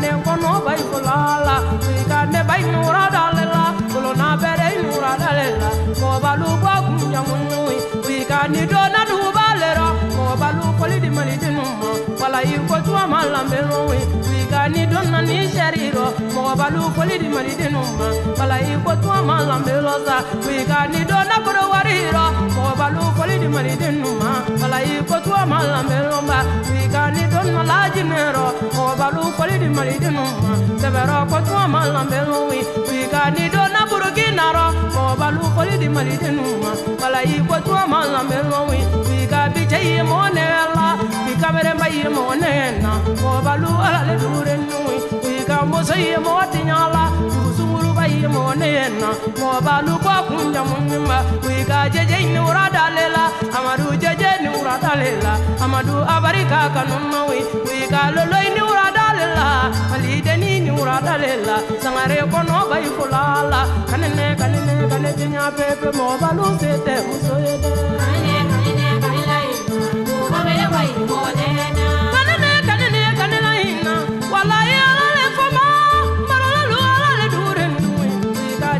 ne kono bai fulala Sika ne bai nura dalela Kulo na bere nura dalela. Mo balu kwa kunya munyui Sika ni do na duba lera Mo balu koli di mani di numo Wala iko tuwa malambe nui Sika ni do na ni sheriro Mo balu koli di mani di numo Wala iko tuwa malambe losa Sika ni do na kodo wariro Mo balu koli di mani di numo Wala iko tuwa malambe lomba Sika ni lajinɛ rɔ mɔgɔ balu foli di malidenu ma sɛbɛrɛ ko tuma ma lamɛnlo wi wi ka ni donna burukina rɔ mɔgɔ balu foli di malidenu ma wala i ko tuma ma lamɛnlo wi wi ka bi ye mɔgɔ nɛgɛ la bi kamere ma ye mɔgɔ nɛgɛ na. Mɔgɔ balu ala le dure nui wi ka muso ye mɔgɔ tiɲa la dusumuruba ye nɛgɛ na mɔgɔ balu bɔ kun jamu ɲuman wi ka jɛjɛ ni wura dale la amadu jɛjɛ ni wura dale amadu abarika kanu ma wi wi ka lolo ni wura dale la malideni ni wura dale la sangare kɔnɔ bayi fula la kanene kanene kane tiɲa pepe mɔgɔ balu se muso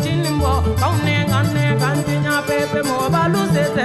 si tɛ muso ncini bɔ kaw nɛ kan nɛ kan tiɲa pepe mɔgɔ balu se tɛ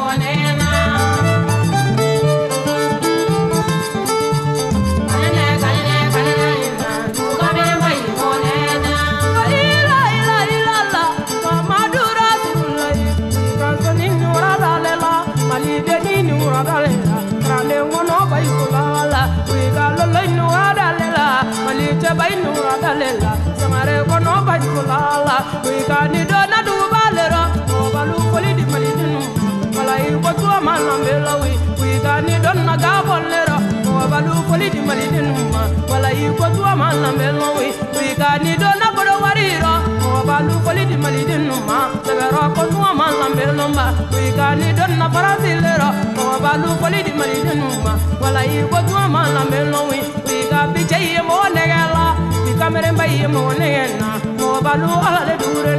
malite bayi nyura dale la sangare kɔnɔ bayi kula la wiga ni dona duba lero mɔbalu foli di malidinu wala i ko tuwa ma lambe la wi wiga ni donna gabon lero mɔbalu foli di malidinu ma wala i ko tuwa ma lambe la wi wiga ni donna kodo wari ro mɔbalu foli di malidinu ma sɛbɛrɔ ko tuwa ma lambe la ma wiga ni donna farasi lero mɔbalu foli di malidinu ma wala i ko tuwa ma lambe la wi wiga bice ye mɔgɔ nɛgɛ la bi kamere ba ye mɔgɔ nɛgɛ na mɔbalu ala le dure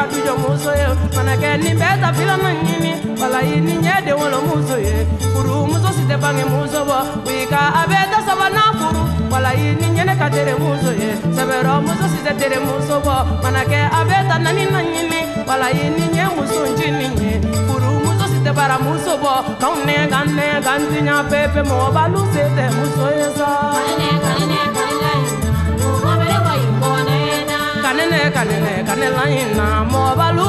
dujɔ muso ye mana kɛ ni bɛɛ ta filana ɲini wala i ni ɲɛ de wolo muso ye furu muso si tɛ bange muso bɔ wiga a bɛ ta sabana furu wala i ni ɲɛnɛ ka tere muso ye sɛbɛrɔ muso si tɛ tere muso bɔ mana kɛ a bɛ ta nani na ɲini wala i ni ɲɛ muso ncini ye furu muso si tɛ bara muso bɔ kanw nɛ kan nɛ kan tiɲa pepe mɔgɔ balu se tɛ muso ye sa ne la na mo ba lu